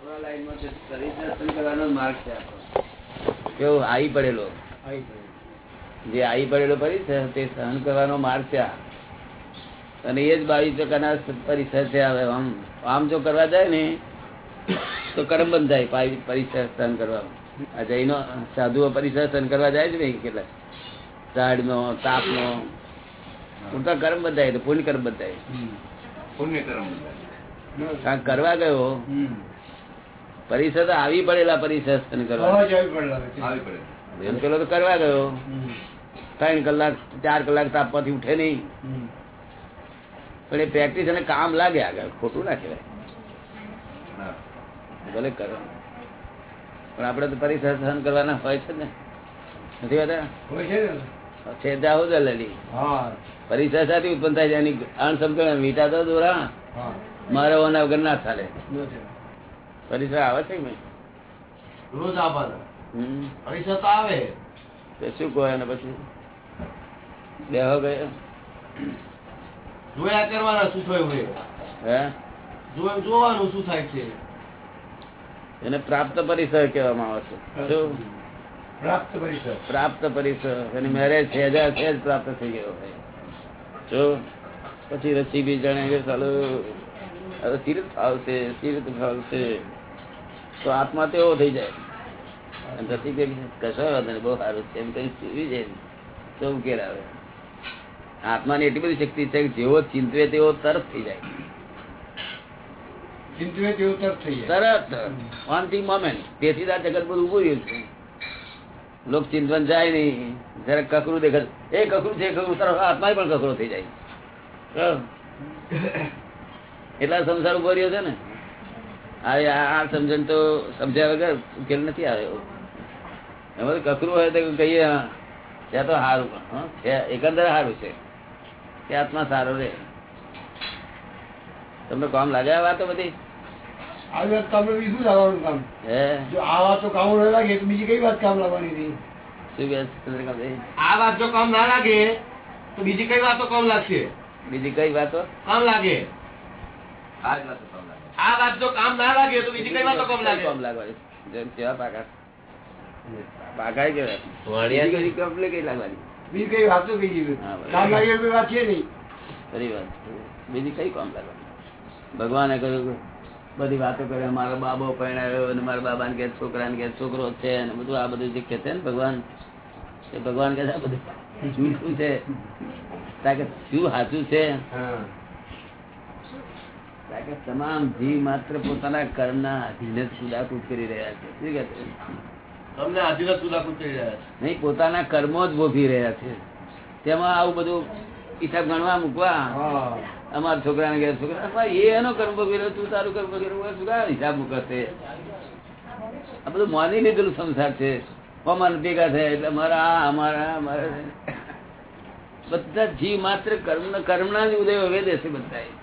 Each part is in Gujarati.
આપણા લાઈનમાં છે શરીર કરવાનો માર્ગ છે આપણો? કેવો આવી પડેલો? જે આવી પડેલો પરિસર તે સહન કરવાનો માર્ગ છે અને એ જ બાવીસ ટકાના પરિસર છે હવે આમ આમ જો કરવા જાય ને તો કરમ બંધ થાય પરિસર સહન કરવામાં આ જૈનો સાધુઓ પરિસર સહન કરવા જાય છે ને કેટલા? ઝાડનો તાપનો પૂરતા કર્મ બંધાય તો પુણ્ય કર્મ બંધાય. પુણ્ય કર્મ કરવા ગયો? પરિસર તો આવી પડેલા પરિષદ એમ પેલો તો કરવા ગયો. ત્રણ કલાક ચાર કલાક તાપવાથી ઉઠે નહીં. પણ એ પ્રેક્ટિસ અને કામ લાગે આગળ. ખોટું ના કહેવાય. ભલે કરો. પણ આપડે તો પરિસર સહન કરવાના હોય છે ને. નથી હોતા? છે જાહો જલેલી પરિસર સાથે ઉત્પન્ન થાય છે. એની અણસમજણ મીઠા તો દોરા. મારે ઓના વગર ના ચાલે. પરિસર આવે છે કે રોજ આવવાના. પરિસર તો આવે. તો શું કહો એને પછી? બેહો ગયો. જોયા કરવાના શું થયું હે? જો- જોવાનું શું થાય છે. એને પ્રાપ્ત પરિસર કહેવામાં આવે છે. શું? પ્રાપ્ત પરિસર પ્રાપ્ત પરિસર એની મેરેજ છે જ પ્રાપ્ત થઈ ગયો જો? પછી રસી બી જાણે ચાલો તીર્થ આવશે તીર્થ ફાવશે. તો આત્મા તેવો થઈ જાય. રસી કે કશો વાંધો નહીં બહુ સારું છે. એમ કઈ સુવી જાય. તો ઉકેલ આવે. આત્માની એટલી બધી શક્તિ છે કે જેવો ચિંતવે તેવો તરત થઈ જાય. ચિંતવે તેવું તરફ થઈ જાય. તરત. ઓન ધી મોમેન્ટ તેથી આ જગત બધું ઉભું રહ્યું છે. લોક ચિંતન જાય નહીં. જયારે કકરું દેખાય. એ કકરું છે કકરું. તરફ આત્મા પણ કકરો થઈ જાય. એટલા સંસાર ઊભો રહ્યો છે ને? આ આ સમજણ તો સમજ્યા વગર ઉકેલ નથી આવ્યો. એમાં તો કકરું હોય તો કહીએ ત્યાં તો સારું છે એકંદર સારું છે. કે આત્મા સારો રે. તમને કામ લાગે આ વાતો બધી? આવી વાત તમને બીજું લાવવાનું કામ? હે? જો આ વાત તો કામ ન લાગે તો બીજી કઈ વાત કામ લાગવાની હતી? શું આ વાત જો કામ ના લાગે તો બીજી કઈ વાતો કામ લાગશે? બીજી કઈ વાતો? કામ લાગે? આ જ કામ. આ વાત જો કામ ના લાગે તો બીજી કઈ વાતો કામ લાગે? કામ લાગવાની. જેમ કેવા પાકા. પાકા કેવાય વાણિયા બીજી કઈ complaint કઈ લાગવાની? બીજી કઈ વાતો કઈ હા, કામ લાગે એવી વાત છે નહીં. ખરી વાત. બીજી કઈ કામ લાગવાની? ભગવાને કહ્યું બધી વાતો કરે મારો બાબો પરણાવ્યો અને મારા બાબાને કે છોકરાને કે છોકરો છે. અને બધું આ બધું જે કે છે ને ભગવાન એ ભગવાન કે આ બધું જૂઠું છે? કારણ કે શું સાચું છે? તમામ જીવ માત્ર પોતાના કર્મના અધીન જ કુદાકૂદ કરી રહ્યા છે. શું કે તમને અધીન સુધા કરી રહ્યા છે. નહીં પોતાના કર્મો જ ભોગી રહ્યા છે. તેમાં આવું બધું હિસાબ ગણવા મૂકવા. અમારા છોકરાને ઘેર છોકરા એ એનો કર્મ ભોગવી રહ્યો તું તારું કર્મ ભોગવી રહ્યો શું કામ હિસાબ મૂકશે? આ બધું માની લીધેલું સંસાર છે. અમારે ભેગા થયા એટલે અમારા આ અમારા અમારા. બધા જીવ માત્ર કર્મ કર્મના જ ઉદય વેદે છે બધા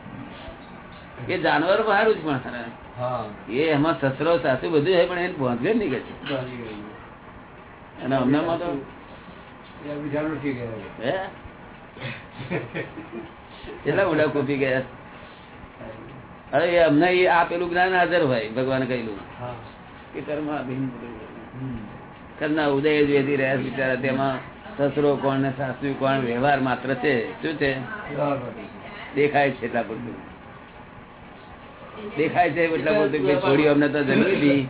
એ જાનવર બહાર જ પણ ખરા. એ એમાં સસરો સાસુ બધું છે પણ એને પહોંચવે નહીં કે છે. અને તો કેટલા કૂપી ગયા? અરે એ અમને આ પેલું જ્ઞાન હાજર હોય ભગવાન કહેલું. કે કર્મ. ઉદય જ વેધી રહ્યા બિચારા તેમાં સસરો કોણ ને સાસુ કોણ વ્યવહાર માત્ર છે. શું છે? દેખાય છે એટલા પૂરતું દેખાય છે એટલે પૂરતું કે છોડી અમને તો જન્મી હતી.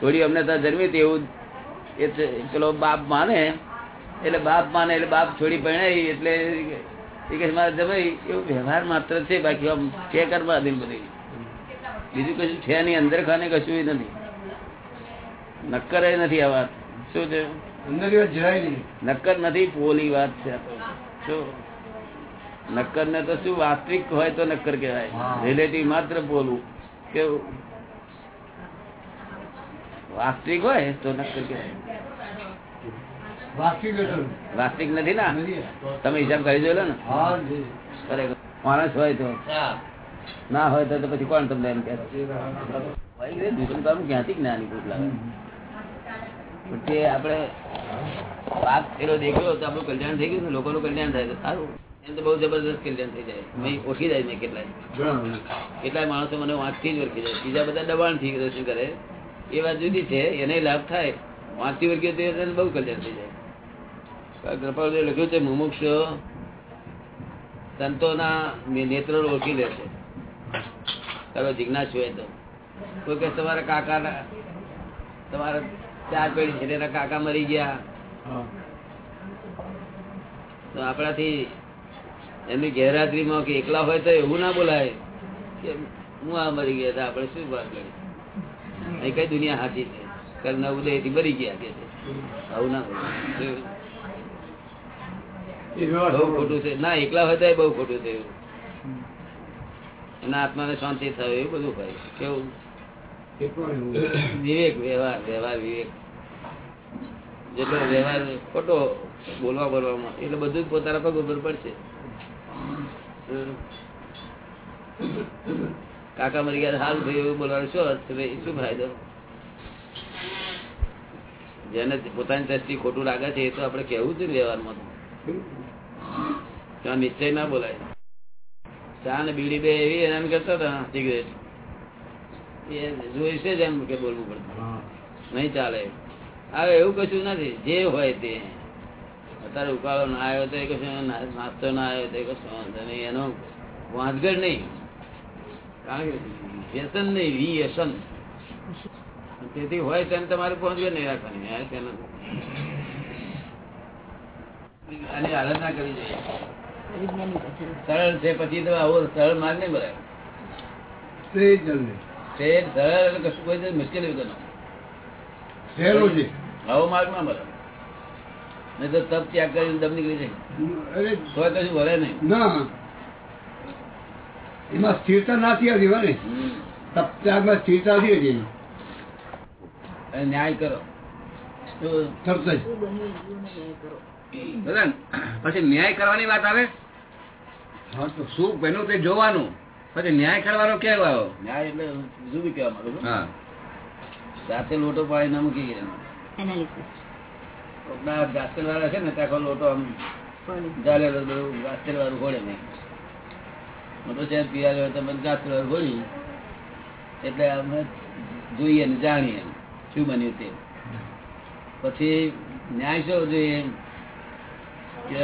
છોડી અમને તો જન્મી હતી એવું એ પેલો બાપ માને એટલે બાપ માને એટલે બાપ છોડી પરણાવી એટલે એ કે મારે જમાઈ એવું વ્યવહાર માત્ર છે બાકી આમ છે કરવા અધીન બધી. બીજું કશું છે નહીં અંદર ખાને કશું નથી. નક્કર નથી આ વાત. શું છે? અંદર વાત જરાય નહીં. નક્કર નથી પોલી વાત છે શું? નક્કર ને તો શું વાસ્તવિક હોય તો નક્કર કહેવાય. રિલેટિવ માત્ર બોલવું કેવું વાસ્તવિક હોય તો નક્કર કહેવાય. વાસ્તવિક નથી ના? તમે હિસાબ કરી જોયેલો ને? ખરેખર. માણસ હોય તો. ના હોય તો પછી કોણ તમને એમ કામ ક્યાંથી જ્ઞાની ભૂત લાગે? તે આપણે વાત પેલો દેખ્યો તો આપણું કલ્યાણ થઈ ગયું ને લોકોનું કલ્યાણ થાય તો સારું. એમ તો બહુ જબરદસ્ત કલ્યાણ થઈ જાય. ઓળખી જાય ને કેટલાય. કેટલાય માણસો મને વાંચથી જ ઓળખી જાય. બીજા બધા દબાણથી દર્શન કરે. એ વાત જુદી છે એને લાભ થાય. વાંચથી ઓળખી તો બહુ કલ્યાણ થઈ જાય. કૃપાળુએ લખ્યું છે મુમુક્ષ સંતોના નેત્રો ઓળખી લે છે. તારો જિજ્ઞાસ હોય તો. કોઈ કે તમારા કાકા તમારા ચાર પેઢી છે તેના કાકા મરી ગયા. તો આપણાથી એમની ગેરહાજરીમાં કે એકલા હોય તો એવું ના બોલાય કે હું આ મરી ગયા હતા આપણે શું વાત કરી અહીં કઈ દુનિયા સાચી છે? કરના ઉદયથી મરી ગયા કે આવું ના બોલાય બહુ ખોટું છે. ના એકલા હોય તો બહુ ખોટું થયું. એના આત્માને શાંતિ થાય એવું બધું હોય. કેવું. વિવેક વ્યવહાર વ્યવહાર વિવેક. જેટલો વ્યવહાર ખોટો બોલવા બોલવામાં એટલે બધું જ પોતાના પગ ઉપર પડશે. કાકા મરી ગયા હાલ ભાઈ એવું બોલવાનું શું અર્થ છે ભાઈ? શું ફાયદો? જેને પોતાની દ્રષ્ટિ ખોટું લાગે છે એ તો આપણે કેવું છે વ્યવહારમાં તો. નિશ્ચય ના બોલાય. ચા ને બીડી બે એવી એના કરતા હતા સિગરેટ. એ જોઈશે જ એમ કે બોલવું પડતું. નહીં ચાલે. હવે એવું કશું નથી. જે હોય તે. અત્યારે ઉકાળો ના આવ્યો તો એ કશું ના- નાસ્તો ના આવ્યો તો એ કશું વાંધો નહીં. એનો વાંધગઢ નહીં. કારણ કે વ્યસન નહીં વ્યસન તેથી હોય તેને તમારે પહોંચગઢ નહીં રાખવાની. તેનું આની હાલત ના કરવી જોઈએ. સરળ છે પછી તો આવો સરળ માર્ગ નહીં જ સરળ કશું કોઈ મુશ્કેલી વગરનો સહેલો છે. આવો માર્ગ ના બરાબર નહીં તો તપ ત્યાગ કરી દમ નીકળી જાય. તો કશું વળે નહીં. ના. એમાં સ્થિરતા નથી આવતી વળે. તપ ત્યાગમાં સ્થિરતા નથી આવતી ન્યાય કરો. તરત જ દાદા પછી ન્યાય કરવાની વાત આવે? હા તો સુખ બન્યું તે જોવાનું. પછી ન્યાય કરવાનો ક્યારે આવ્યો ન્યાય એટલે જુદી કહેવા માંગુ છું. હા. સાથે લોટો પાણી ના મૂકી ગયા. વાળા છે ને ત્યાં લોટો આમ જાલેલો બધું વાળું ઘોડે નહીં. મોટો શહેર પીવા તમે ગાસ્તર વાળું ઘોડ્યું એટલે અમે જોઈએ ને જાણીએ શું બન્યું તે. પછી ન્યાય શું જોઈએ? કે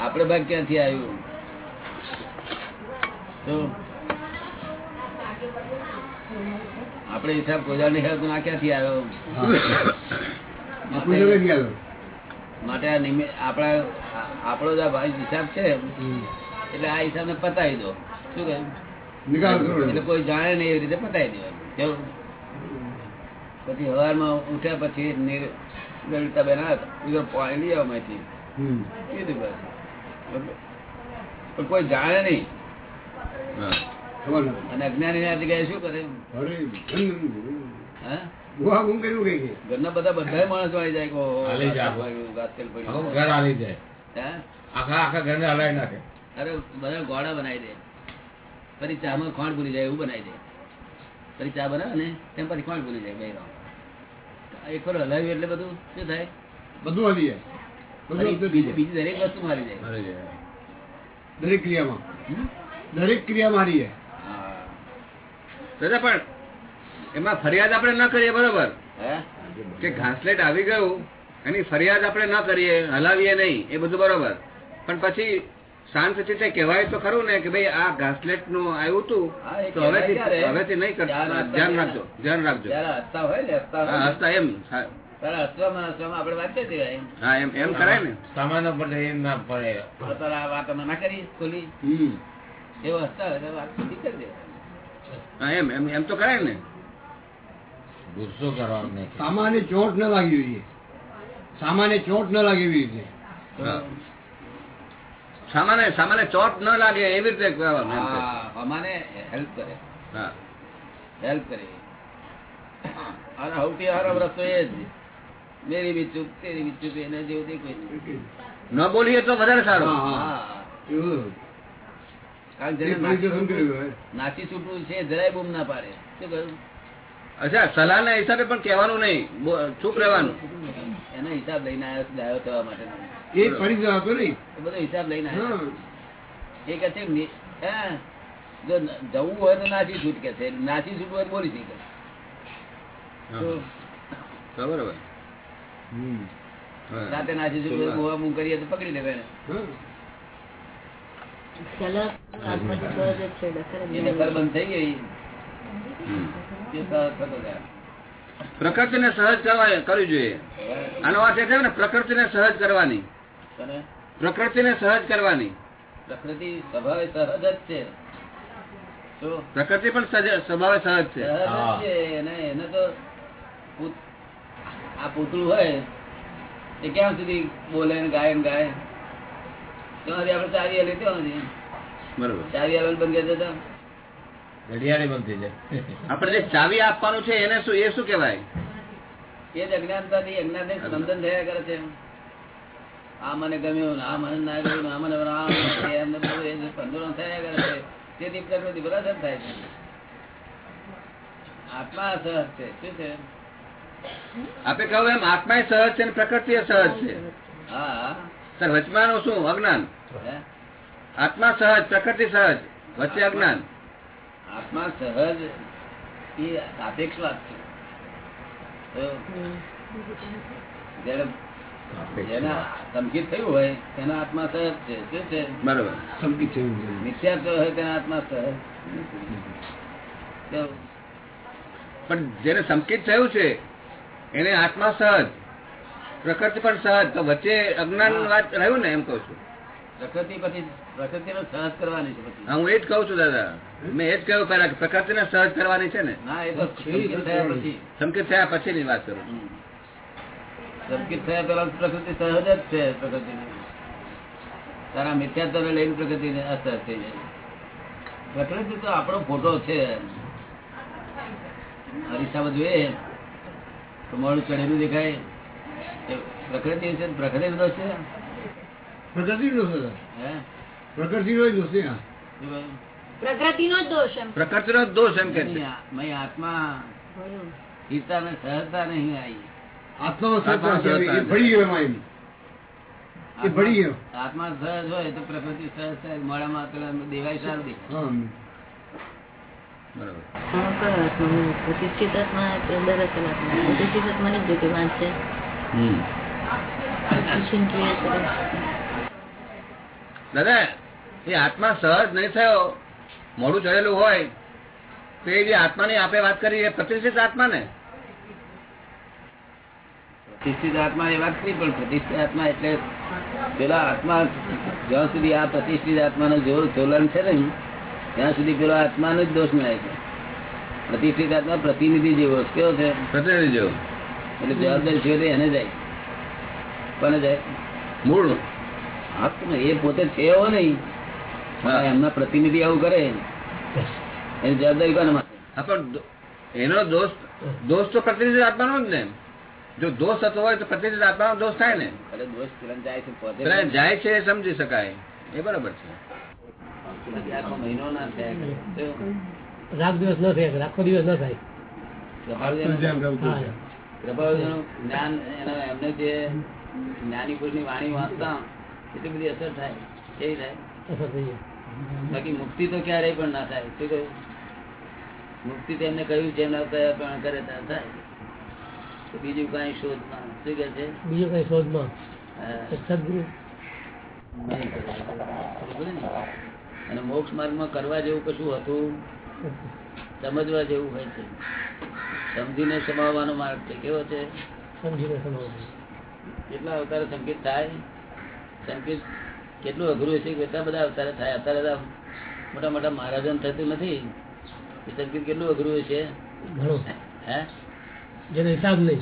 આપણે ભાગ ક્યાંથી આવ્યું? તો આપણે હિસાબ કોઈ હિસાબ તો ના ક્યાંથી આવ્યો? માટે આ નિમિ- આપણા આપણો જ આ ભાઈ હિસાબ છે એટલે આ હિસાબને પતાવી દો. શું કહ્યું એટલે કોઈ જાણે નહીં એવી રીતે પતાવી દેવાનું પછી હવારમાં ઉઠ્યા પછી નિર- બેન પાણી લઈ આવો માહિતી. કીધું બસ. કોઈ જાણે નહીં. અને અજ્ઞાની ના જગ્યાએ શું કરે? હા? ગુહા ગુમ કર્યું કઈ ઘરના બધા બધા માણસો આવી જાય હાલી જા. ગાસ્તર પડ્યું, ગાસ્તર પડ્યું. આખું ઘર હાલી જાય. આખા આખા ઘરને હલાવી નાખે. અરે બધા ગોળા બનાવી દે. ફરી ચામાં ખોણ ભૂલી જાય એવું બનાવી દે. ફરી ચા બનાવે ને તેમ પછી ખોણ ભૂલી જાય બૈરો. એક વાર હલાવ્યું એટલે બધું શું થાય? બધું હલી જાય. બીજી બીજી દરેક વસ્તુ મારી જાય. દરેક ક્રિયામાં. દરેક ક્રિયા મારી જાય. હા. દાદા પણ એમાં ફરિયાદ આપણે ન કરીએ બરોબર? હે? કે ઘાસલેટ આવી ગયું એની ફરિયાદ આપણે ન કરીએ હલાવીએ નહીં એ બધું બરોબર. પણ પછી શાંત ચિત્તે કહેવાય તો ખરું ને કે ભાઈ આ ઘાસલેટનું આવ્યું હતું તો હવેથી હવેથી નહીં કરતા ધ્યાન. રાખજો ધ્યાન રાખજો. હસતા હોય ને હસતા એમ કરાય ને. સામાન એમ ના પડે. તો આ વાત અમે ના કરી ખોલી. હમ. એવો હસતા હોય વાત કરી એમ એમ એમ તો કરાય ને. ગુસ્સો કરવાનો સામાન્ય ચોટ ન લાગી જોઈએ સામાન્ય ચોટ ન લાગે એવી રીતે સામાન્ય સામાન્ય ચોટ ન લાગે એવી રીતે અમાને હેલ્પ કરે. હા. હેલ્પ કરે. અને સૌથી સારો રસ્તો એ જ મેરી બી ચૂપ તેરી બી ચૂપ એને જેવું કોઈ ન બોલીએ તો વધારે સારું. હા, કારણ નાચી છૂટવું છે જરાય બૂમ ના પાડે. શું કહ્યું અચ્છા સલાહના હિસાબે પણ કહેવાનું નહીં. ચૂપ રહેવાનું. એનો હિસાબ લઈને આવ્યો છું થવા માટે. એ પરિગ્રહ હતો નહીં? બધો હિસાબ લઈને આવ્યો. એ કે છે જો જવું હોય તો નાસી છૂટ કે છે. નાસી છૂટ હોય તો બોલી શકે તો તો બરોબર. રાતે નાસી છૂટ હોય ગોવા મોવા કરીએ તો પકડી લેવાય એને. સલાહ બંધ થઈ ગઈ. હમ. ને સહજ કરવા કરવી જોઈએ. આનો અર્થ એ થયો ને પ્રકૃતિને સહજ કરવાની. પ્રકૃતિ ને સહજ કરવાની. પ્રકૃતિ સ્વભાવે સહજ જ છે. તો પ્રકૃતિ પણ સ્વભાવે સહજ છે. એને એને તો આ પૂતળું હોય એ ક્યાં સુધી બોલે ને ગાય ને ગાય? ત્યાં આપડે આપણે ચાવી હાલી ત્યાં સુધી બરોબર. ચાવી હાલવાનું બંધ કરી દેતા. ઘડિયાળી બંધ થઈ જાય. આપણે ચાવી આપવાનું છે એને શું એ શું કેવાય એ જ અજ્ઞાનતાથી અજ્ઞાનને સ્પંદન થયા કરે છે. આ મને ગમ્યું આ મને ના ગમ્યું આ મને એમને સ્પંદનો થયા કરે છે. તેથી પ્રકૃતિ બરાબર થાય છે. આત્મા સહજ છે. શું છે? આપે કહ્યું એમ આત્મા સહજ છે અને પ્રકૃતિ સહજ છે. હા. સર વચમાનું શું? અજ્ઞાન. આત્મા સહજ પ્રકૃતિ સહજ વચ્ચે અજ્ઞાન. આત્મા સહજ એ સાપેક્ષ વાત છે. તો જેના સંકિત થયું હોય તેના આત્મા સહજ છે. શું છે? બરોબર. સંકિત છે એવું હોય તેના આત્મા સહજ પણ જેને સંકેત થયું છે એને આત્મા સહજ. પ્રકૃતિ પણ સહજ. તો વચ્ચે અજ્ઞાન વાત રહ્યું ને એમ કઉ છું. પ્રકૃતિ પછી પ્રકૃતિનો સહજ કરવાની છે પછી. હું એ જ કઉ છું દાદા. મેં એ જ કહ્યું પેલા કે પ્રકૃતિને સહજ કરવાની છે ને. ના એ તો સંકેત થયા પછી. ની વાત કરું. સંકેત થયા પેલા પ્રકૃતિ સહજ જ છે પ્રકૃતિ તારા મિથ્યાત્વ લઈને પ્રકૃતિ અસર થઈ જાય પ્રકૃતિ તો આપણો ફોટો છે. અરીસામાં જોઈએ. તો મોડું ચડેલું દેખાય. પ્રકૃતિ છે પ્રકૃતિ બધો છે. પ્રકૃતિનો છે હે. પ્રકૃતિનો દોષ છે પ્રકૃતિનો જ દોષ એમ. પ્રકૃતિનો જ દોષ એમ કે છે. મય આત્મા ગીતા ને સહજતા નહીં આવી આત્મા છે સત્તા એ ભળી ગયો એમાં એમ. એ ભળી ગયો. આત્મા સહજ હોય તો પ્રકૃતિ સહજ થાય મોડામાં પેલા દેવાય સારું દેખાય પ્રતિષ્ઠિત આત્મા? પ્રતિષ્ઠિત આત્મા ની જ જોતી કરે. દાદા એ આત્મા સહજ નહીં થયો. મોડું ચડેલું હોય તો એ જે આત્માની આપણે વાત કરી એ પ્રતિષ્ઠિત આત્મા ને પ્રતિષ્ઠિત આત્મા એ વાત નહીં પણ પ્રતિષ્ઠિત આત્મા એટલે પેલા આત્મા જ્યાં સુધી આ પ્રતિષ્ઠિત આત્માનો જોર ચોલન છે ને ત્યાં સુધી પેલો આત્માનો જ દોષ મળે છે. પ્રતિષ્ઠિત આત્મા પ્રતિનિધિ જેવો. કેવો છે? પ્રતિનિધિ જેવો. એટલે જવાબદારી છે એને જાય કોને જાય મૂળ એ પોતે છે એવો નહીં એમના પ્રતિનિધિ આવું કરે. એની જવાબદારી કોને પણ એનો દોષ દોષ તો પ્રતિનિધિ આપવાનો જ ને. જો દોષ થતો હોય તો પ્રતિનિધિ આપવાનો દોષ થાય ને. દોષ તુરંત જાય છે જાય છે એ સમજી શકાય. એ બરાબર છે. આખો મહિનો ના થાય. રાત દિવસ ન થાય આખો દિવસ ન થાય. જ્ઞાન એમને જે જ્ઞાની પુરુષની વાણી વાંચતા એટલી બધી અસર થાય. કેવી થાય? અસર થઈ જાય. બાકી મુક્તિ તો ક્યારેય પણ ના થાય. શું કહ્યું મુક્તિ તો એમને કહ્યું છે કયા પણ કરે ત્યાં થાય. બીજું કઈ શોધમાં? શું કે છે? બીજું કઈ શોધમાં? સદગુરુ. અને મોક્ષ માર્ગમાં કરવા જેવું કશું હતું? સમજવા જેવું હોય છે. સમજીને સમાવવાનો માર્ગ છે. કેવો છે? સમજીને સમાવવાનો કેટલા અવતાર સંકેત થાય? સંકેત કેટલું અઘરું છે કેટલા બધા અવતારે થાય. અત્યારે મોટા મોટા મહારાજન થતું નથી. એ સંકેત કેટલું અઘરું છે ઘણું. હે? જેનો હિસાબ નહીં.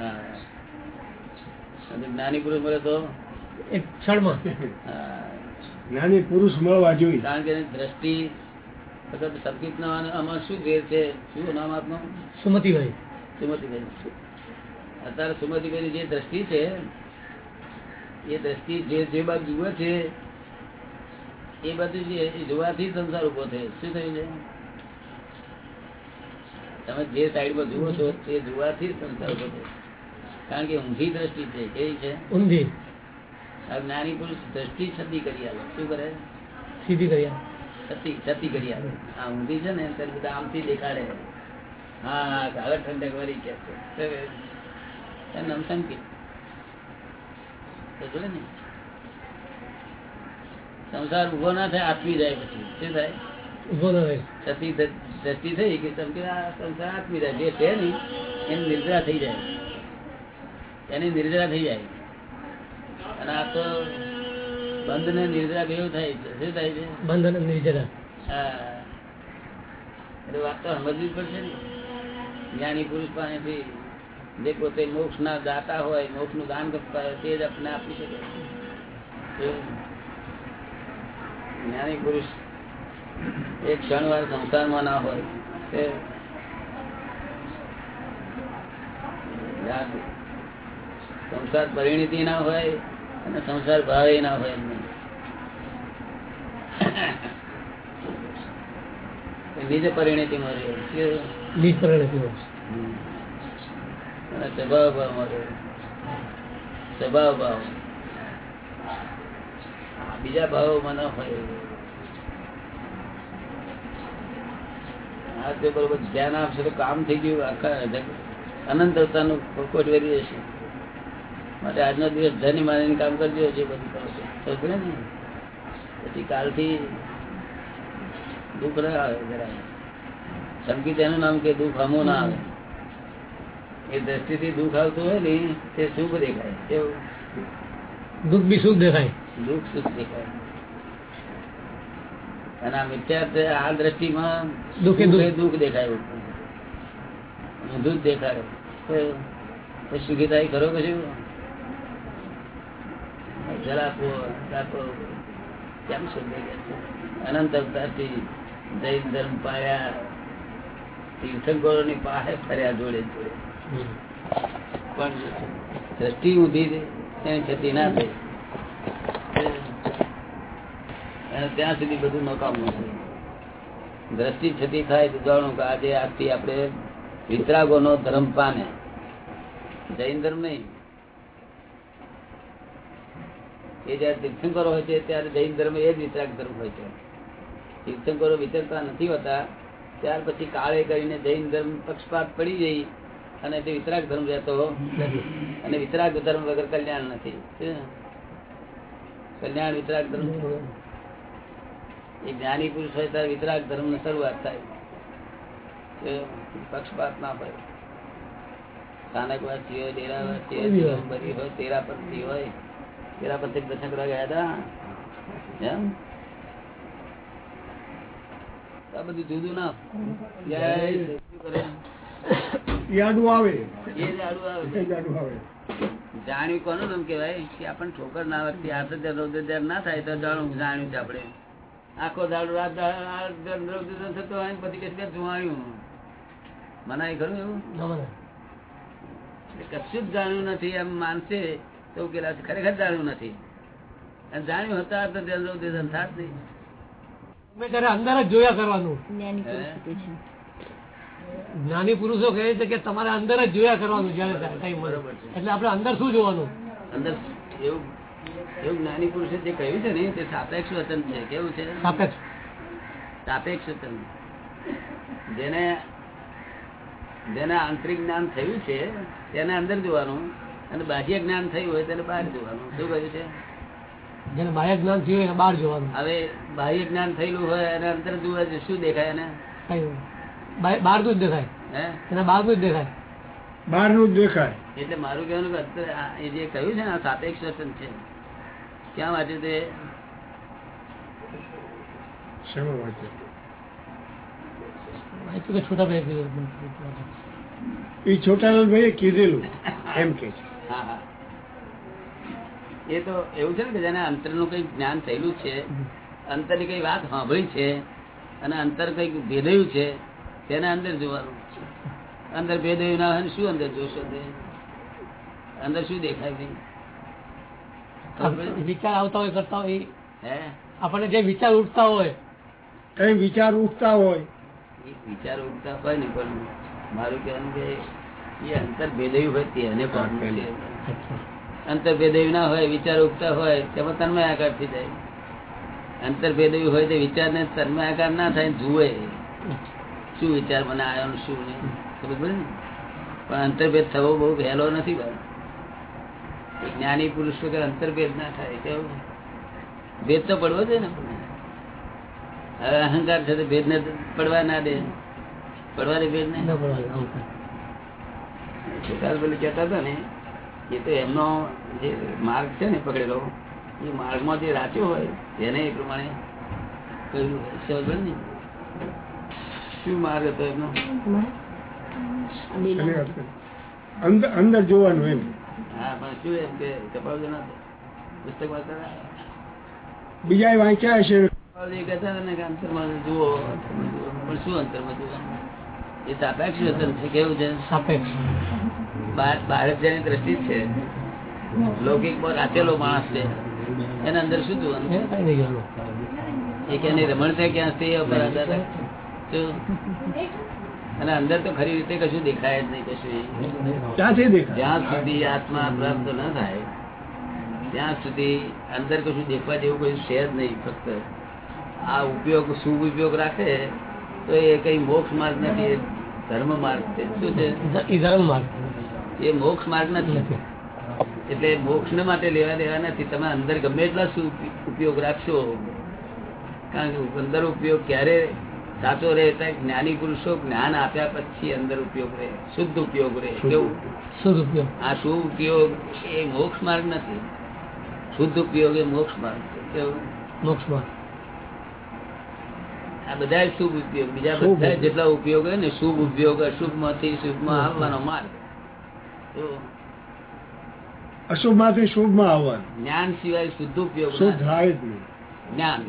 હા. જ્ઞાની પુરુષ મળે તો? એક ક્ષણમાં. જ્ઞાની પુરુષ મળવા જોઈએ. કારણ કે દ્રષ્ટિ વખત સંકેત આમાં શું ફેર છે? શું નામ આપનું? સુમતિભાઈ. સુમતિભાઈ. અત્યારે સુમતિબેન જે દ્રષ્ટિ છે એ દ્રષ્ટિ જે જે બાજુ જુએ છે એ બધું જે એ જોવાથી સંસાર ઊભો થયો. શું થયું છે? તમે જે સાઈડમાં જુઓ છો તે જોવાથી જ સંસાર ઊભો થયો. કારણ કે ઊંધી દ્રષ્ટિ છે કેવી છે? ઊંધી. આ જ્ઞાની પુરુષ દ્રષ્ટિ છતી કરી આવે શું કરે? સીધી કરી આ. સતી સતી કરી આવે આ ઊંધી છે ને ત્યારે બધા આમથી દેખાડે. હા હવે ઠંડક વળી કે છે. તો એનું નામ સંકેત તો જોડે ને. સંસાર ઊભો ના થાય આત્મી જાય પછી. શું થાય? ઊભો ના થાય. સતી થઈ કે સંસાર આત્મી જાય. જે છે ને એની નિર્જરા થઈ જાય. એની નિર્જરા થઈ જાય. અને આ તો બંધ ને નિર્જરા કેવું થાય છે શું થાય છે? બંધ ને નિર્જરા. હા. એટલે વાત તો સમજવી પડશે ને. જ્ઞાની પુરુષ પાસેથી જે પોતે મોક્ષ ના દાતા હોય મોક્ષનું દાન કરતા હોય તે જ આપણે આપી શકે જ્ઞાની પુરુષ એક ક્ષણ વાર સંસારમાં ના હોય તે સંસાર પરિણીતિ ના હોય અને સંસાર ભાવે ના હોય એમને. નિજ પરિણતિમાં રહે. કેવું? નીચ પરિણતિઓ અને ભાવમાં સ્વભાવ ભાવ બીજા ભાવોમાં હોય. આ તે બરોબર ધ્યાન આપશે તો કામ થઈ ગયું, આખા જગ- અનંત અવતારનું ખોટ વેરી જશે. માટે આજનો દિવસ ધની માનીને કામ કરજો, જે બધું કરશે છો. ને? પછી કાલથી દુઃખ ના આવે જરા સંગીત એનું નામ કે દુઃખ અમો ના આવે. એ દ્રષ્ટિથી દુઃખ આવતું હોય ને તે સુખ દેખાય. કેવું દુઃખ બી સુખ દેખાય. દુઃખ સુખ દેખાય. અને આ મિથ્યાર્થ આ દ્રષ્ટિમાં દુઃખ દુઃખ. દુઃખ દેખાય દુઃખ દેખાડે સુખીતાઈ કરો કશું? જરા કેમ સુખ દેખાય? અનંત અવતારથી જૈન ધર્મ પાયા તીર્થંકરોની પાસે ફર્યા જોડે જોડે. દ્રષ્ટિ ઊંધી એની ક્ષતિ ના થઈ અને ત્યાં સુધી બધું નકામું છે. દ્રષ્ટિ ક્ષતિ થાય તો જાણું કે આજે આજથી આપણે વિતરાગોનો ધર્મ પામે. જૈન ધર્મ નહીં. એ જયારે તીર્થંકરો હોય છે, ત્યારે જૈન ધર્મ એ જ વિતરાગ ધર્મ હોય છે. તીર્થંકરો વિતરતા નથી હોતા. ત્યાર પછી કાળે કરીને જૈન ધર્મ પક્ષપાત પડી જઈ અને તે વિતરાગ ધર્મ રહેતો નથી. અને વિતરાગ ધર્મ વગર કલ્યાણ નથી. કલ્યાણ વિતરાગ ધર્મ. એ જ્ઞાની પુરુષ હોય ત્યારે વિતરાગ ધર્મની શરૂઆત થાય. પક્ષપાત ના હોય સ્થાનકવાસી હોય ડેરાવાસી હોય કોઈ બી હોય. દિગંબરી હોય તેરાપંથી હોય. તેરાપંથી દર્શન કરવા ગયા હતા? એમ? આ બધું જુદું ના. જય આવે. એ આવે. આવે. જાણ્યું કોનું નામ કેવાય કે આપણને ઠોકર ના વર્તી આ તો ત્યાં ના થાય તો જાણું જાણ્યું છે આપણે. આખો દાડો રાત દાડો આ ધ્યાન રૌદ્ર ધ્યાન થતો હોય ને પછી કશું જોવાયું મનાય ખરું એવું? કશું જ જાણ્યું નથી એમ માનશે તો ઉકેલા ખરેખર જાણ્યું નથી. અને જાણ્યું હતા તો ધ્યાન રૌદ્ર થાત નહીં. મેં ત્યારે અંદર જ જોયા કરવાનું. જ્ઞાની પુરુષ કહે છે કે તમારે અંદર જ જોયા કરવાનું જયારે ટાઈમ. એટલે આપણે અંદર શું જોવાનું? અંદર એવું એવું જ્ઞાની પુરુષે જે કહ્યું છે ને તે સાપેક્ષ વતન છે. કેવું છે? સાપેક્ષ. સાપેક્ષ વચન. જેને જેને આંતરિક જ્ઞાન થયું છે તેને અંદર જોવાનું અને બાહ્ય જ્ઞાન થયું હોય તેને બહાર જોવાનું. શું કહ્યું છે? જેને બાહ્ય જ્ઞાન થયું હોય એને બહાર જોવાનું. હવે બાહ્ય જ્ઞાન થયેલું હોય અને અંદર જોવા શું દેખાય એને? બહારનું જ દેખાય. હે? એના બહારનું જ દેખાય. બહારનું જ દેખાય. એટલે મારું કહેવાનું કે અત્યારે એ જે કહ્યું છે ને આ સાપેક્ષ વચન છે ક્યાં વાંચ્યું તે? શેમાં વાંચ્યું કે છોટા ભાઈ એ કીધેલું. એમ કે હા હા. એ તો એવું છે ને કે જેને અંતરનું કઈ જ્ઞાન થયેલું છે અંતરની કઈ વાત સાંભળી છે અને અંતર કંઈક ભેદયું છે તેને અંદર જોવાનું અંદર ભેદયું ના હોય શું અંદર જોશો તે? અંદર શું દેખાય નહીં વિચાર આવતા હોય કરતા હોય હે? આપણને જે વિચાર ઉઠતા હોય કઈ વિચાર ઉઠતા હોય? વિચાર ઉઠતા હોય ને પણ મારું કહેવાનું કે એ અંતર ભેદયું હોય તેને પણ અંતર ભેદયું ના હોય વિચાર ઉઠતા હોય તેમાં તન્મય આકાર થઈ જાય. અંતર એવું હોય તે વિચાર ને આકાર ના થાય જુએ. શું વિચાર મને આવ્યો શું નહીં? ખબર પડે ને? પણ અંતરભેદ થવો બહુ વહેલો નથી ભાઈ. જ્ઞાની પુરુષ વગર અંતરભેદ ના થાય કેવું ભેદ તો પડવો છે ને હવે અહંકાર છે તો ભેદ ને પડવા ના દે. પડવા દે ભેદ ને કરે. સુકાસભાઈ કહેતા હતા ને એ તો એમનો જે માર્ગ છે ને પકડેલો એ માર્ગમાં જે રાચ્યો હોય એને એ પ્રમાણે કહ્યું હોય. સમજ ને? શું માર્ગ હતો એમનો અંદર અંદર જોવાનું એમ. હા પણ શું એમ કે કપાળજી પુસ્તક વાંચતા બીજા વાંચ્યા હશે. કહેતા હતા ને કે અંતરમાં જુઓ પણ શું અંતરમાં જોવાનું? એ સાપેક્ષ છે કેવું છે? સાપેક્ષ. બાર- જેની દ્રષ્ટિ છે. લૌકિકમાં રાચેલો માણસ છે. એના અંદર શું જોવાનું? કે એની રમણતા ક્યાં છે એ ઉપર આધાર રાખે. અને અંદર તો ખરી રીતે કશું દેખાય જ નહીં કશું જ્યાં સુધી આત્મા પ્રાપ્ત ન થાય ત્યાં સુધી અંદર કશું દેખવા જેવું કશું છે જ નહીં ફક્ત આ ઉપયોગ શુભ ઉપયોગ રાખે તો એ કઈ મોક્ષ માર્ગ નથી એ ધર્મ માર્ગ છે. શું છે? એ ધર્મ માર્ગ એ મોક્ષ માર્ગ નથી. નથી એટલે મોક્ષ માટે લેવા દેવા નથી. તમે અંદર ગમે એટલા શું ઉપયોગ રાખશો કારણ કે અંદર ઉપયોગ ક્યારે સાચો રહે જ્ઞાની પુરુષો જ્ઞાન આપ્યા પછી અંદર ઉપયોગ રહે શુદ્ધ ઉપયોગ રહે કેવું? શુદ્ધ ઉપયોગ. આ શુભ ઉપયોગ? એ મોક્ષ માર્ગ નથી. શુદ્ધ ઉપયોગ એ મોક્ષ માર્ગ છે કેવું? મોક્ષ માર્ગ. આ બધા શુભ ઉપયોગ. બીજા બધા જેટલા ઉપયોગ હોય ને શુભ ઉપયોગ અશુભમાંથી શુભમાં આવવાનો માર્ગ. તો અશુભમાંથી શુભમાં આવવાનું. જ્ઞાન સિવાય શુદ્ધ ઉપયોગ શુદ્ધ થાય જ નહીં. જ્ઞાન.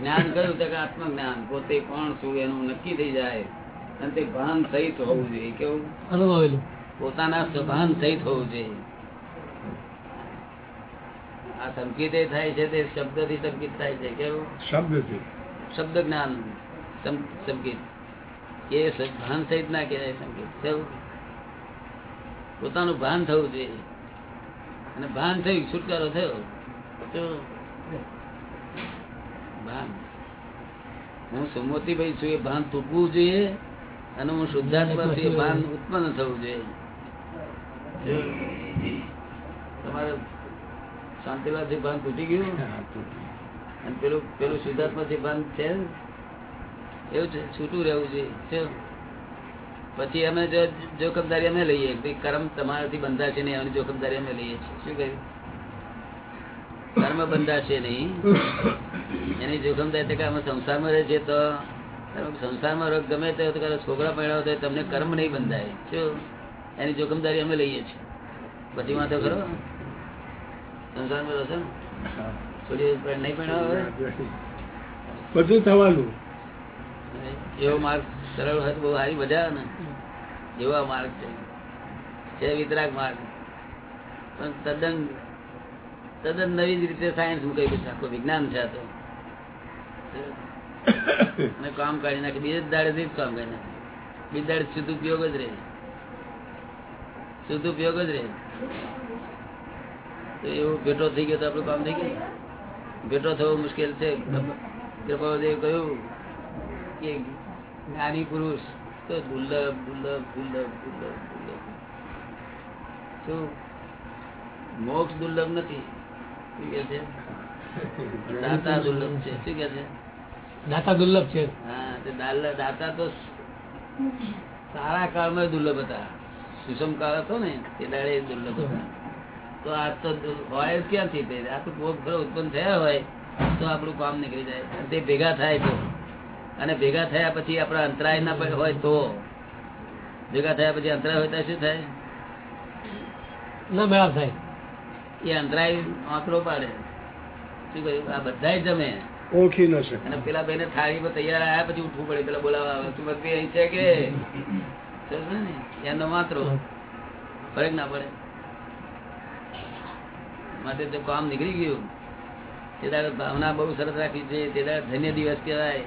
જ્ઞાન કયું તક કે આત્મજ્ઞાન. પોતે કોણ છું એનું નક્કી થઈ જાય. અને તે ભાન સહિત હોવું જોઈએ. કેવું? અનુભવેલું. પોતાના સ્વભાન સહિત હોવું જોઈએ. આ સંકેત થાય છે તે શબ્દથી સંકેત થાય છે. કેવું? શબ્દથી. શબ્દ જ્ઞાન સંકેત. એ ભાન સહિત ના કહેવાય સંકેત. કેવું? પોતાનું ભાન થવું જોઈએ. અને ભાન થયું છુટકારો થયો. તો ભાન હું સુમોતીભાઈ છું એ ભાન તૂટવું જોઈએ અને હું શુદ્ધાત્મા છું એ ભાન ઉત્પન્ન થવું જોઈએ. તમારે શાંતિલાલથી ભાન તૂટી ગયું. અને પેલું પેલું શુદ્ધાત્મા થી ભાન છે? એવું છે છૂટું રહેવું જોઈએ છે? પછી અમે જો જોખમદારી અમે લઈએ કર્મ તમારાથી બંધાશે નહીં એની જોખમદારી અમે લઈએ છીએ. શું કહ્યું? કર્મ બંધાશે નહીં. એની જોખમદારી તો કે અમે સંસારમાં રહે છે તો સંસારમાં ગમે તે છોકરા પડ્યા તો તમને કર્મ નહીં બંધાય. શું એની જોખમદારી અમે લઈએ છીએ. પછી વાંધો ખરો સંસારમાં રહેશે છો ને છોડીઓ પણ નહીં પડ્યા બધું થવાનું. એવો માર્ગ સરળ હોય તો બહુ સારી મજા આવે ને. એવા માર્ગ છે. છે વિતરાગ માર્ગ. પણ તદ્દન તદ્દન નવી જ રીતે સાયન્સ મૂકાઈ છે. આખું વિજ્ઞાન છે તો. અને કામ કાઢી નાખે. બીજે દાડેથી જ કામ કાઢી નાખે. બીજે દાડે શુદ્ધ ઉપયોગ જ રહે. શુદ્ધ ઉપયોગ જ રહે. તો એવો ભેટો થઈ ગયો તો આપણું કામ થઈ ગયું. ભેટો થવો મુશ્કેલ છે. કૃપાદેવ કહ્યું કે જ્ઞાની પુરુષ તો દુર્લભ દુર્લભ દુર્લભ દુર્લભ દુર્લભ. શું? મોક્ષ દુર્લભ નથી. દાતા દુર્લભ છે. શું કે છે? દાતા દુર્લભ છે. હા તે દાતા તો સારા કાળમાં દુર્લભ હતા. સુષમ કાળ હતો ને તે દાડે દુર્લભ હતા. તો આ તો હોય ક્યાંથી? તે આ તો ભોગ ફળ ઉત્પન્ન થયા હોય તો આપણું કામ નીકળી જાય. અને તે ભેગા થાય તો. અને ભેગા થયા પછી આપણા અંતરાય ના પડે હોય તો. ભેગા થયા પછી અંતરાય હોય તો શું થાય? ના મેળાપ થાય. એ અંતરાય આંકડો પાડે. શું કહ્યું? આ બધા જમે. ઓળખી ન શકે. અને પેલા ભાઈને થાળીમાં તૈયાર આવ્યા પછી ઉઠવું પડે. પેલા બોલાવા આવે. તું ભક્તિ અહીં છે કે? ને? એનો માત્ર. ફરક ના પડે. માટે જો કામ નીકળી ગયું. તે દાડે ભાવના બહુ સરસ રાખી છે. તે દાડે ધન્ય દિવસ કહેવાય.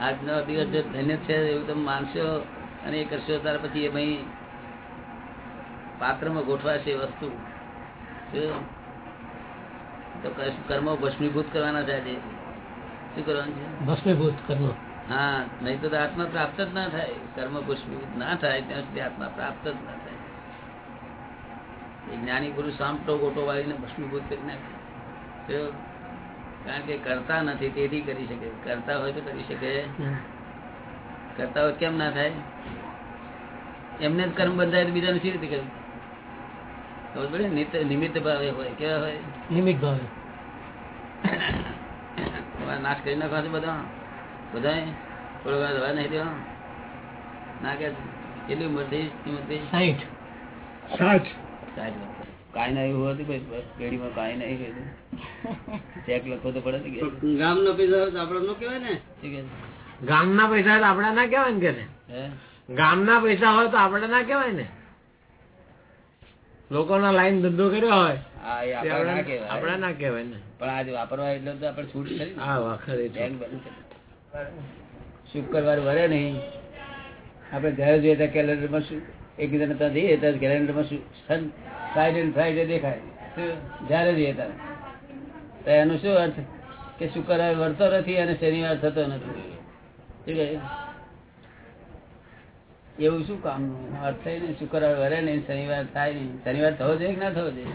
આજનો દિવસ જો ધન્ય છે એવું તમે માનશો અને એ કરશો ત્યાર પછી એ ભાઈ પાત્રમાં ગોઠવાશે વસ્તુ? તો કશ- ભસ્મીભૂત કરવાના છે આજે? શું કરવાનું છે? ભસ્મીભૂત કર્મ. હા નહીં તો આત્મા પ્રાપ્ત જ ના થાય. કર્મ ભસ્મીભૂત ના થાય ત્યાં સુધી આત્મા પ્રાપ્ત જ ના થાય. એ જ્ઞાની પુરુષ સામટો ગોટો વાળીને ભસ્મીભૂત કરી નાખે. કારણ કે કરતા નથી તેથી કરી શકે. કરતા હોય તો કરી શકે. કરતા હોય કેમ ના થાય? એમને જ કર્મ બંધાય તો બીજાને સી રીતે કર્યું? નિમિત્ત ભાવે હોય કેવા હોય? નિમિત્ત ભાવે. નાશ કરી નાખવા છે બધા. બધા થોડો ઘણો દવા નહીં દેવા ના કે કેટલી ઉંમર થઈ? સાઠ. સાઠ સાઠ કાંઈ ના એવું હતું ભાઈ પેઢીમાં કાંઈ નહીં કીધું ચેક લખવો તો પડે ને કે. ગામનો પૈસા હોય તો આપડે નો કહેવાય ને? ગામના પૈસા તો આપડા ના કેવાય ને કે ગામના પૈસા હોય તો આપડે ના કેવાય ને? લોકોના લાઈન ધંધો કર્યો હોય આપણે ના કહેવાય ને. પણ આજે વાપરવા એટલે તો આપણે છૂટ છે. હા વાખર. શુક્રવાર વરે નહીં. આપણે ઘરે જોઈએ તો કેલેન્ડરમાં શું એકબીજાને ત્યાં જઈએ કેલેન્ડર કેલેન્ડરમાં શું સન ફ્રાઈડે ફ્રાઈડે દેખાય. જયારે જઈએ ત્યારે. તો એનો શું અર્થ? કે શુક્રવાર વરતો નથી અને શનિવાર થતો નથી? એવું શું કામનું અર્થ થાય ને શુક્રવાર વરે નહીં શનિવાર થાય નહીં શનિવાર થવો જોઈએ કે ના થવો જોઈએ?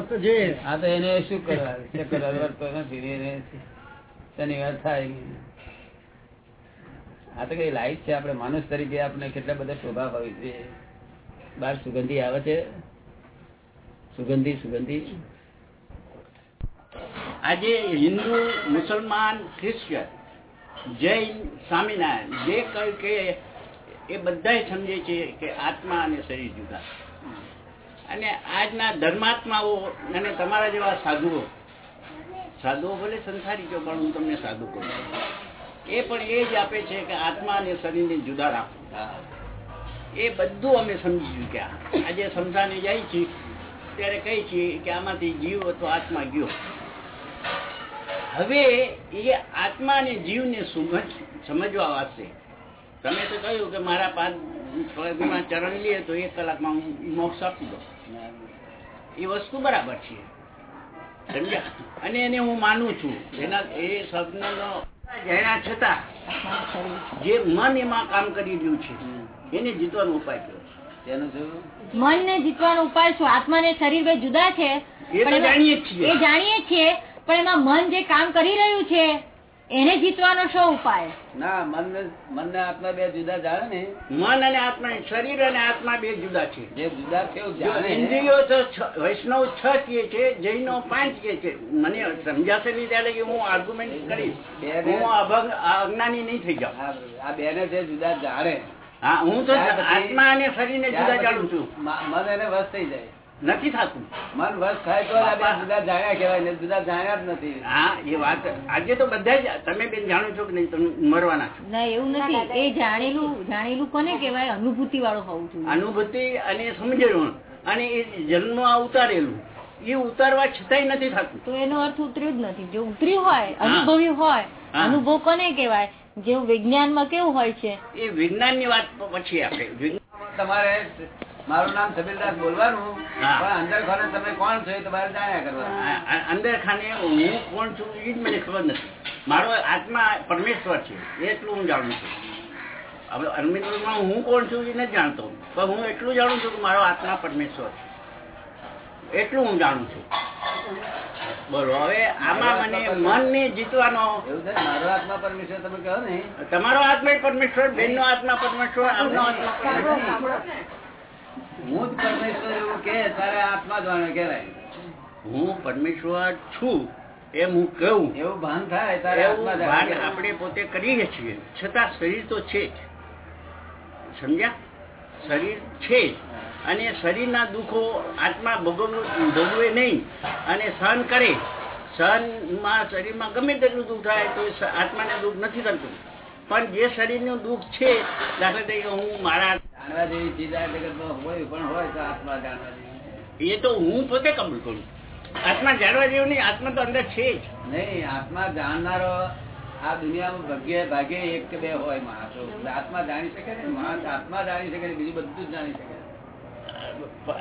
તો હા તો એને શું કરવા શુક્રવાર વરતો નથી શનિવાર થાય નહીં. આ તો કઈ લાઈફ છે આપણે માણસ તરીકે આપણે કેટલા બધા શોભા હોય છે બાર સુગંધી આવે છે. સુગંધી સુગંધી. આજે હિન્દુ મુસલમાન ક્રિશ્ચિયન જૈન સ્વામિનારાયણ જે કઈ કે એ બધા સમજે છે કે આત્મા અને શરીર જુદા. અને આજના ધર્માત્માઓ અને તમારા જેવા સાધુઓ સાધુઓ ભલે સંસારી છો, પણ હું તમને સાધુ કહું એ પણ એ જ આપે છે કે આત્મા અને શરીરને જુદા રાખો. એ બધું અમે સમજી ચૂક્યા આજે સમજાને જાય છે, ત્યારે કહી છીએ કે આમાંથી જીવ અથવા આત્મા ગયો. હવે એ આત્મા અને જીવને સમજ સમજવા વાંચશે તમે તો કહ્યું કે મારા પાંચ ચરણ લઈએ તો એક કલાકમાં હું મોક્ષ આપી દઉં. એ વસ્તુ બરાબર છે. સમજ્યા? અને એને હું માનું છું. એના એ શબ્દનો એના છતાં જે મન એમાં કામ કરી રહ્યું છે એને જીતવાનો ઉપાય કયો? મન ને મનને જીતવાનો ઉપાય શું? આત્મા ને શરીર બે જુદા છે. એ જાણીએ છીએ પણ એમાં મન જે કામ કરી રહ્યું છે એને જીતવાનો શું ઉપાય? ના મન મન ને આત્મા બે જુદા જાણે ને. મન અને આત્મા શરીર અને આત્મા બે જુદા છે. જે જુદા છે ઇન્દ્રિયો તો વૈષ્ણવ છ કે છે જૈનો પાંચ કે છે. મને સમજાશે નહીં ત્યારે કે હું આર્ગ્યુમેન્ટ કરીશ. હું અભંગ અજ્ઞાની નહીં થઈ જાઉં. આ બેને જે જુદા જાણે. હા હું તો આત્મા અને શરીરને ને જુદા જાણું છું. મન એને વસ્ત થઈ જાય. નથી થતું. મન વસ થાય તો જુદા જાણ્યા કેવાય ને જુદા જાણ્યા જ નથી. હા એ વાત આજે તો બધા જ તમે બેન જાણો છો કે નહીં તમે મરવાના છો. ના એવું નથી. એ જાણેલું જાણેલું કોને કેવાય અનુભૂતિ વાળું હોવું જોઈએ. અનુભૂતિ અને સમજણ. અને એ જન્મ ઉતારેલું. એ ઉતારવા છતાંય નથી થતું. તો એનો અર્થ ઉતર્યું જ નથી. જો ઉતર્યું હોય અનુભવી હોય અનુભવ કોને કેવાય જેવું વિજ્ઞાનમાં કેવું હોય છે? એ વિજ્ઞાનની વાત પછી આપણે વિજ્ઞાન તમારે મારું નામ સબીરદાસ બોલવાનું પણ અંદર ખાને તમે કોણ છો એ તમારે જાણ્યા આ અંદર ખાને હું કોણ છું એ જ મને ખબર નથી. મારો આત્મા પરમેશ્વર છે એટલું હું જાણું છું. હવે અરવિંદમાં હું કોણ છું એ નથી જાણતો પણ હું એટલું જાણું છું કે મારો આત્મા પરમેશ્વર છે. એટલું હું જાણું છું. બોલો હવે આમાં મને મન ને જીતવાનો મારો આત્મા પરમેશ્વર તમે કહો ને. તમારો આત્મા પરમેશ્વર પરમેશ્વર બેનનો આત્મા પરમેશ્વર આમનો આત્મા પરમેશ્વર. હું જ પરમેશ્વર એવું કે તારે આત્મા જાણે કહેવાય. હું પરમેશ્વર છું એમ હું કહું. એવું ભાન થાય તારે આત્મા ભાન આપણે પોતે કરીએ છીએ છતાં શરીર તો છે જ. સમજ્યા? શરીર છે જ. અને શરીરના દુઃખો આત્મા ભોગવવું ભોગવે નહીં. અને સહન કરે. સહનમાં શરીરમાં ગમે તેટલું દુઃખ થાય તો આત્માને દુઃખ નથી થતું. પણ જે શરીરનું દુઃખ છે દાખલા તરીકે હું મારા જાણવા જેવી ચીજ આ જગતમાં હોય પણ હોય તો આત્મા જાણવા જેવી એ તો હું પોતે કબૂલ કરું. આત્મા જાણવા જેવું નહીં આત્મા તો અંદર છે જ. નહીં આત્મા જાણનારો આ દુનિયામાં ભાગ્ય ભાગ્ય એક કે બે હોય માણસો. આત્મા જાણી શકે ને? માણસ આત્મા જાણી શકે ને બીજું બધું જ જાણી શકે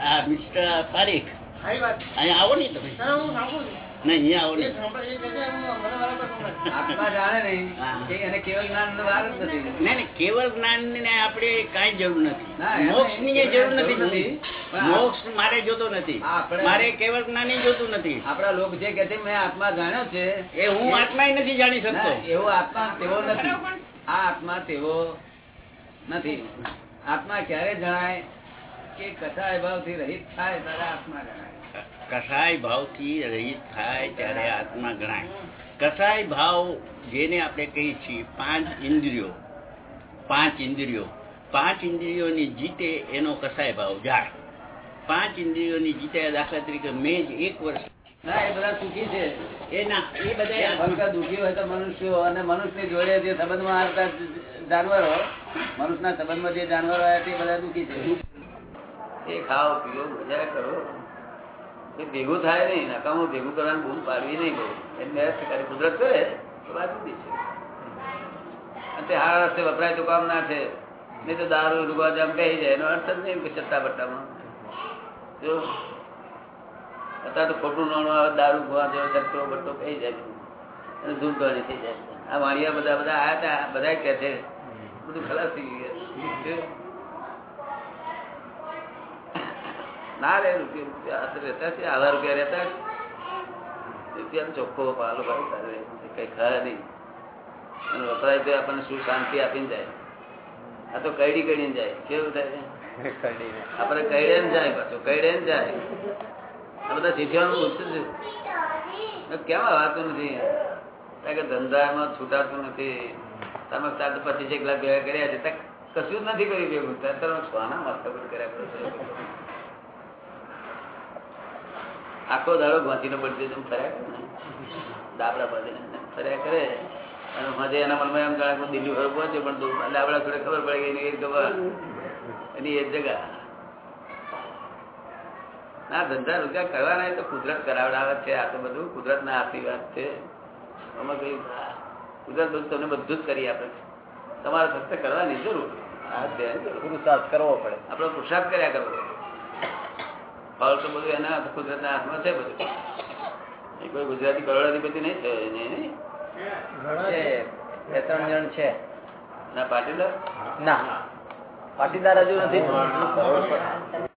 આ મિસ્ટર ફારીક અહીંયા આવો નહીં તમે. હા. એને કેવળ જ્ઞાન વાર જ નથી. નહીં નહીં કેવળ જ્ઞાન ને આપણે કાંઈ જરૂર નથી. મોક્ષની જરૂર જરૂર નથી. નથી પણ આ- મોક્ષ મારે જોતો નથી. મારે કેવળ જ્ઞાન જોતું નથી. આપડા લોક જે કે છે મેં આત્મા જાણ્યો છે. એ હું આત્મા નથી જાણી શકતો. એવો આત્મા તેવો નથી. આ આત્મા તેવો નથી. આત્મા ક્યારે જણાય કે કથા ભાવથી રહિત થાય ત્યારે આત્મા જણાય કસાય ભાવથી રહિત થાય ત્યારે આત્મા ગણાય. કસાય ભાવ જેને આપણે કહીએ છીએ પાંચ ઇન્દ્રિયો પાંચ ઇન્દ્રિયો. પાંચ ઇન્દ્રિયોની જીતે એનો કસાય ભાવ જાય પાંચ ઇન્દ્રિયોની જીતે દાખલા તરીકે મેં જ એક વર્ષ ના એ બધા સુખી છે. એ ના એ બધા દુઃખી હોય તો મનુષ્યો અને મનુષ્યની જોડે જે સંબંધમાં આવતા જાનવરો મનુષ્યના સંબંધમાં જે જાનવરો આવ્યા તે બધા દુઃખી છે. એ ખાઓ પીઓ મજા કરો. ભેગું થાય નહીં, નકામું ભેગું કરવાનું ભૂલ પાડવી નહીં બહુ. એ કરી. કુદરત કરે, તો વાત જુદી છે. અને તે હારા રસ્તે વપરાય તો કામ ના છે. નહીં તો દારૂ રૂબા જામ કહી જાય. એનો અર્થ જ નહીં કે ચટ્ટા બટ્ટામાં જો અત્યારે તો ખોટું નાણું આવે, દારૂ ગુવા જેવો ચટ્ટો બટ્ટો કહી જાય. અને ધૂમધોણી થઈ જાય. આ વાણિયા બધા બધા આયા હતા બધા કે છે. બધું ખલાસ થઈ ગયું ના રે રૂપિયા રહેતા છે આવા રૂપિયા રહેતા છે. રૂપિયા ચોખ્ખો પાલો ભાઈ તારે કઈ ખરા નહીં. અને વપરાય તો આપણને શું શાંતિ આપીને જાય. આ તો કઈડી કઈડીને જાય. કેવું થાય? આપણે કઈડે ને જાય પાછું કઈડે ને જાય. આ બધા શીખવાનું ઓછું છે. કેમ હવાતું નથી. કે ધંધામાં છૂટાતું નથી. તમે ચાર તો પચીસ એક લાખ ભેગા કર્યા છે ત્યાં કશું જ નથી કર્યું ભેગું. તમે સોના માથા કર્યા કરો છો. આખો દાડો ઘાંચીનો પડતી તેમ ફર્યા કરે ને. દાબડા પડે ફર્યા કરે. અને મજે એના મનમાં એમ જાણે દિલ્હી ફરવું પહોંચ્યો પણ દાબડા થોડે ખબર પડી ગઈ એની એ ખબર એની એ જગા. ના ધંધા રોજગાર કરવાના તો કુદરત કરાવડાવે છે આ તો બધું કુદરત ના આશીર્વાદ છે. આમાં કઈ કુદરત બધું તમને બધું જ કરી આપે છે. તમારે ફક્ત કરવાની જરૂર. આ ધ્યાન. પુરુષાર્થ કરવો પડે. આપણો પુરુષાર્થ કર્યા કરવો. ફળ તો બધું એના કુદરત ના હાથમાં છે બધું. એ કોઈ ગુજરાતી કરોડાધિપતિ નહીં થયો એને બે ત્રણ જણ છે. ના પાટીદાર? ના. પાટીદાર હજુ નથી.